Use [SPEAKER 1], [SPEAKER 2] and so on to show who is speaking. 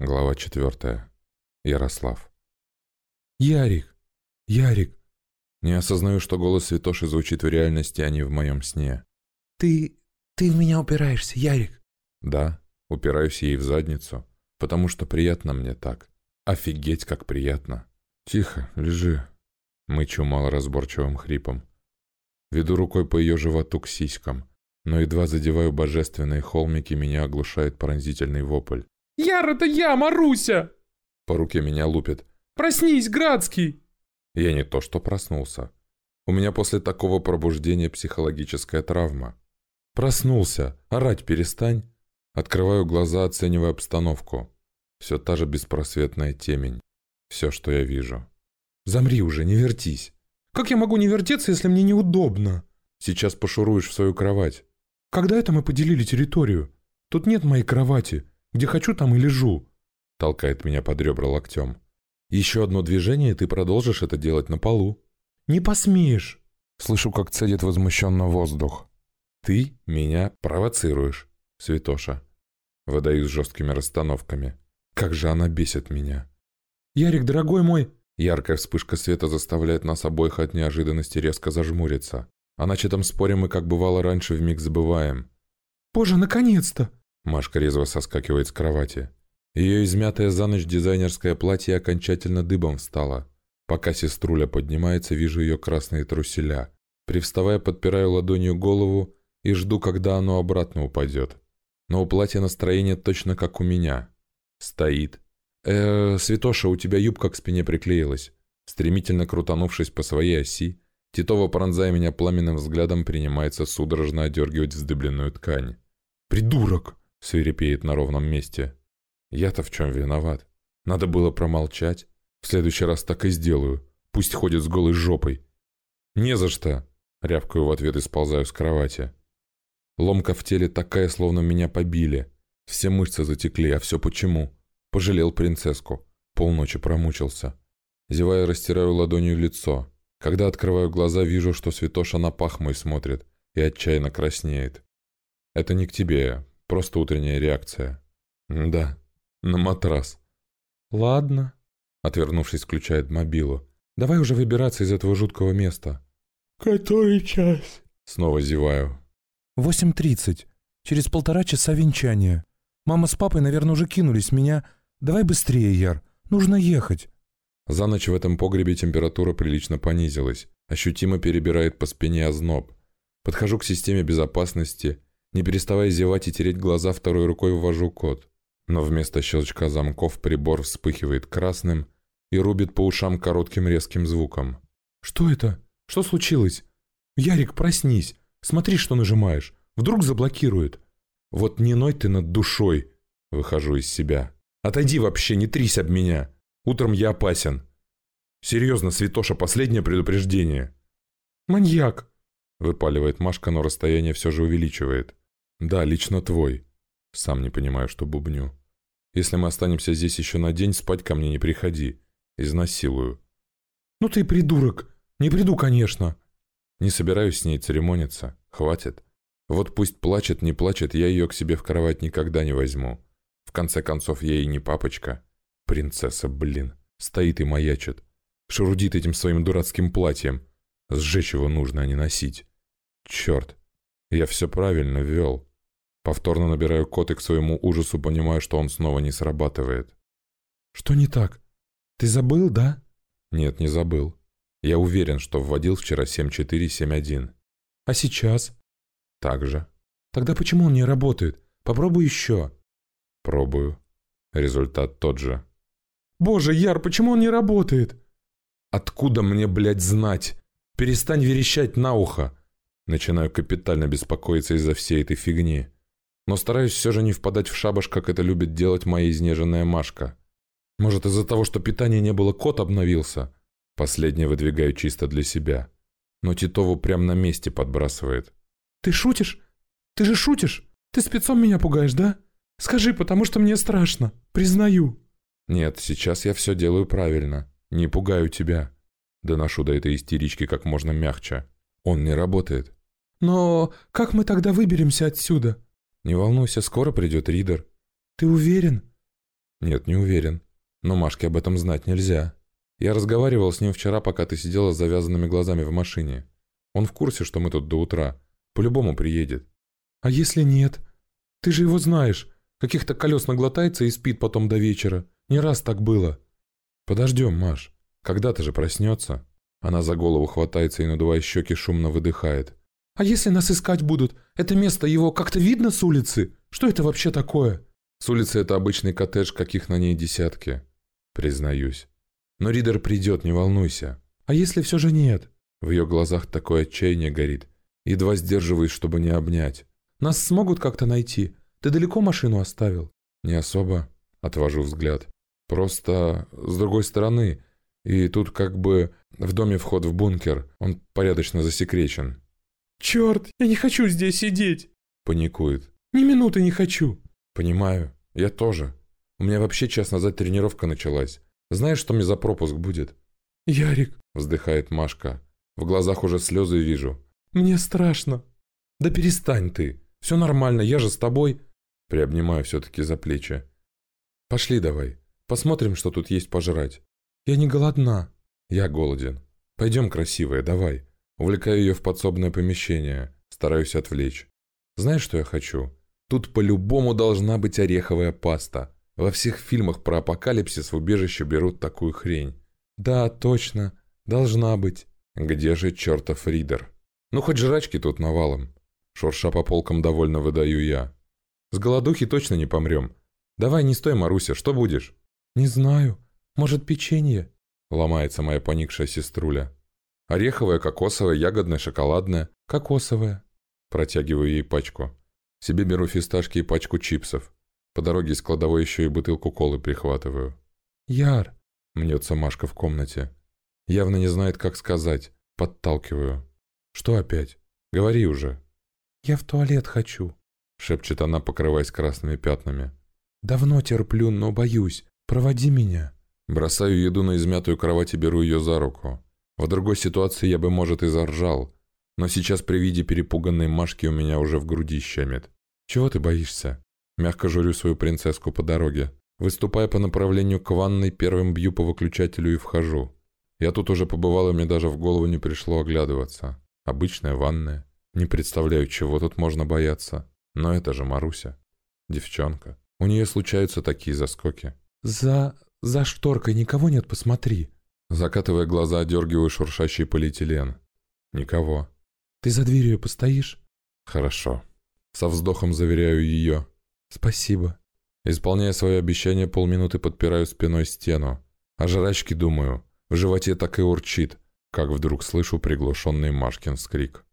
[SPEAKER 1] Глава четвертая. Ярослав.
[SPEAKER 2] «Ярик! Ярик!
[SPEAKER 1] Не осознаю, что голос Святоши звучит в реальности, а не в моем сне.
[SPEAKER 2] Ты... ты в меня упираешься, Ярик!»
[SPEAKER 1] Да, упираюсь ей в задницу, потому что приятно мне так. Офигеть, как приятно. Тихо, лежи. Мычу малоразборчивым хрипом. Веду рукой по ее животу к сиськам, но едва задеваю божественные холмики, меня оглушает пронзительный вопль.
[SPEAKER 2] «Яр, это я, Маруся!»
[SPEAKER 1] По руке меня лупит.
[SPEAKER 2] «Проснись, Градский!»
[SPEAKER 1] Я не то что проснулся. У меня после такого пробуждения психологическая травма. Проснулся. Орать перестань. Открываю глаза, оценивая обстановку. Все та же беспросветная темень. Все, что я вижу.
[SPEAKER 2] «Замри уже, не вертись!» «Как я могу не вертеться, если мне неудобно?»
[SPEAKER 1] «Сейчас пошуруешь в свою кровать».
[SPEAKER 2] «Когда это мы поделили территорию? Тут нет моей кровати. Где хочу, там и лежу».
[SPEAKER 1] Толкает меня под ребра локтем. «Еще одно движение, и ты продолжишь это делать на полу».
[SPEAKER 2] «Не посмеешь!»
[SPEAKER 1] Слышу, как цедит возмущенно воздух. «Ты меня провоцируешь, Святоша». Выдаю с жесткими расстановками. Как же она бесит меня.
[SPEAKER 2] «Ярик, дорогой мой!»
[SPEAKER 1] Яркая вспышка света заставляет нас обоих от неожиданности резко зажмуриться. О начатом споре мы, как бывало раньше, вмиг забываем.
[SPEAKER 2] «Боже, наконец-то!»
[SPEAKER 1] Машка резво соскакивает с кровати. Ее измятое за ночь дизайнерское платье окончательно дыбом встало. Пока сеструля поднимается, вижу ее красные труселя. Привставая, подпираю ладонью голову и жду, когда оно обратно упадет. Но у платья настроение точно как у меня. Стоит. э Святоша, у тебя юбка к спине приклеилась». Стремительно крутанувшись по своей оси, Титова, пронзая меня пламенным взглядом, принимается судорожно одергивать вздыбленную ткань.
[SPEAKER 2] «Придурок!»
[SPEAKER 1] — свирепеет на ровном месте. «Я-то в чем виноват? Надо было промолчать. В следующий раз так и сделаю. Пусть ходит с голой жопой». «Не за что!» — рявкаю в ответ и сползаю с кровати. Ломка в теле такая, словно меня побили. Все мышцы затекли, а все почему? Пожалел принцесску. Полночи промучился. Зевая, растираю ладонью лицо. Когда открываю глаза, вижу, что святоша на пах мой смотрит и отчаянно краснеет. Это не к тебе, просто утренняя реакция. Да, на матрас.
[SPEAKER 2] Ладно.
[SPEAKER 1] Отвернувшись, включает мобилу. Давай уже выбираться из этого жуткого места.
[SPEAKER 2] Который час?
[SPEAKER 1] Снова зеваю.
[SPEAKER 2] Восемь тридцать. Через полтора часа венчания. Мама с папой, наверное, уже кинулись меня. Давай быстрее, Яр. Нужно ехать.
[SPEAKER 1] За ночь в этом погребе температура прилично понизилась. Ощутимо перебирает по спине озноб. Подхожу к системе безопасности. Не переставая зевать и тереть глаза, второй рукой ввожу код. Но вместо щелчка замков прибор вспыхивает красным и рубит по ушам коротким резким звуком.
[SPEAKER 2] «Что это? Что случилось? Ярик, проснись! Смотри, что нажимаешь! Вдруг заблокирует!»
[SPEAKER 1] «Вот не ной ты над душой!» Выхожу из себя. «Отойди вообще, не трись об меня! Утром я опасен!» «Серьезно, Святоша, последнее предупреждение!»
[SPEAKER 2] «Маньяк!»
[SPEAKER 1] Выпаливает Машка, но расстояние все же увеличивает. «Да, лично твой. Сам не понимаю, что бубню. Если мы останемся здесь еще на день, спать ко мне не приходи. Изнасилую».
[SPEAKER 2] «Ну ты придурок! Не приду, конечно!»
[SPEAKER 1] «Не собираюсь с ней церемониться. Хватит. Вот пусть плачет, не плачет, я ее к себе в кровать никогда не возьму. В конце концов, я ей не папочка. Принцесса, блин. Стоит и маячит. Шурудит этим своим дурацким платьем. Сжечь его нужно, а не носить. Черт. Я все правильно вел. Повторно набираю код и к своему ужасу понимаю, что он снова не срабатывает.
[SPEAKER 2] «Что не так? Ты забыл, да?»
[SPEAKER 1] «Нет, не забыл. Я уверен, что вводил вчера 7471.
[SPEAKER 2] А сейчас?»
[SPEAKER 1] «Так же».
[SPEAKER 2] «Тогда почему он не работает? Попробуй еще».
[SPEAKER 1] «Пробую. Результат тот же».
[SPEAKER 2] «Боже, Яр, почему он не работает?»
[SPEAKER 1] «Откуда мне, блядь, знать? Перестань верещать на ухо!» Начинаю капитально беспокоиться из-за всей этой фигни. Но стараюсь все же не впадать в шабаш, как это любит делать моя изнеженная Машка. Может, из-за того, что питания не было, кот обновился? Последнее выдвигаю чисто для себя. Но Титову прям на месте подбрасывает.
[SPEAKER 2] «Ты шутишь? Ты же шутишь? Ты спецом меня пугаешь, да? Скажи, потому что мне страшно. Признаю».
[SPEAKER 1] «Нет, сейчас я все делаю правильно. Не пугаю тебя». Доношу до этой истерички как можно мягче. Он не работает.
[SPEAKER 2] «Но как мы тогда выберемся отсюда?»
[SPEAKER 1] «Не волнуйся, скоро придет Ридер».
[SPEAKER 2] «Ты уверен?»
[SPEAKER 1] Нет, не уверен. Но Машке об этом знать нельзя. Я разговаривал с ним вчера, пока ты сидела с завязанными глазами в машине. Он в курсе, что мы тут до утра. По-любому приедет.
[SPEAKER 2] А если нет? Ты же его знаешь. Каких-то колес наглотается и спит потом до вечера. Не раз так было.
[SPEAKER 1] Подождем, Маш. Когда-то же проснется. Она за голову хватается и, надувая щеки, шумно выдыхает.
[SPEAKER 2] «А если нас искать будут? Это место его как-то видно с улицы? Что это вообще такое?»
[SPEAKER 1] «С улицы это обычный коттедж, каких на ней десятки. Признаюсь. Но Ридер придет, не волнуйся.
[SPEAKER 2] А если все же нет?»
[SPEAKER 1] В ее глазах такое отчаяние горит. Едва сдерживаюсь, чтобы не обнять.
[SPEAKER 2] «Нас смогут как-то найти? Ты далеко машину оставил?»
[SPEAKER 1] «Не особо», — отвожу взгляд. «Просто с другой стороны. И тут как бы в доме вход в бункер, он порядочно засекречен.
[SPEAKER 2] «Черт, я не хочу здесь сидеть!»
[SPEAKER 1] Паникует.
[SPEAKER 2] «Ни минуты не хочу!»
[SPEAKER 1] «Понимаю, я тоже. У меня вообще час назад тренировка началась. Знаешь, что мне за пропуск будет?»
[SPEAKER 2] «Ярик!»
[SPEAKER 1] Вздыхает Машка. В глазах уже слезы вижу.
[SPEAKER 2] «Мне страшно!»
[SPEAKER 1] «Да перестань ты! Все нормально, я же с тобой!» Приобнимаю все-таки за плечи. «Пошли давай, посмотрим, что тут есть пожрать».
[SPEAKER 2] «Я не голодна».
[SPEAKER 1] «Я голоден. Пойдем, красивая, давай». Увлекаю ее в подсобное помещение. Стараюсь отвлечь. Знаешь, что я хочу? Тут по-любому должна быть ореховая паста. Во всех фильмах про апокалипсис в убежище берут такую хрень.
[SPEAKER 2] Да, точно. Должна быть.
[SPEAKER 1] Где же чертов Ридер? Ну, хоть жрачки тут навалом. Шурша по полкам довольно выдаю я. С голодухи точно не помрем. Давай не стой, Маруся, что будешь?
[SPEAKER 2] Не знаю. Может, печенье?»
[SPEAKER 1] Ломается моя поникшая сеструля. «Ореховая, кокосовая, ягодная, шоколадная».
[SPEAKER 2] «Кокосовая».
[SPEAKER 1] Протягиваю ей пачку. Себе беру фисташки и пачку чипсов. По дороге из кладовой еще и бутылку колы прихватываю.
[SPEAKER 2] «Яр!»
[SPEAKER 1] — мнется Машка в комнате. Явно не знает, как сказать. Подталкиваю. «Что опять? Говори уже».
[SPEAKER 2] «Я в туалет хочу», —
[SPEAKER 1] шепчет она, покрываясь красными пятнами.
[SPEAKER 2] «Давно терплю, но боюсь. Проводи меня».
[SPEAKER 1] Бросаю еду на измятую кровать и беру ее за руку. В другой ситуации я бы, может, и заржал. Но сейчас при виде перепуганной Машки у меня уже в груди щемит. «Чего ты боишься?» Мягко журю свою принцесску по дороге. Выступая по направлению к ванной, первым бью по выключателю и вхожу. Я тут уже побывал, и мне даже в голову не пришло оглядываться. Обычная ванная. Не представляю, чего тут можно бояться. Но это же Маруся. Девчонка. У нее случаются такие заскоки.
[SPEAKER 2] «За... «За шторкой никого нет, посмотри».
[SPEAKER 1] Закатывая глаза, одергиваю шуршащий полиэтилен. «Никого».
[SPEAKER 2] «Ты за дверью постоишь?»
[SPEAKER 1] «Хорошо». Со вздохом заверяю ее.
[SPEAKER 2] «Спасибо».
[SPEAKER 1] Исполняя свое обещание, полминуты подпираю спиной стену. О жрачке думаю. В животе так и урчит, как вдруг слышу приглушенный Машкин скрик.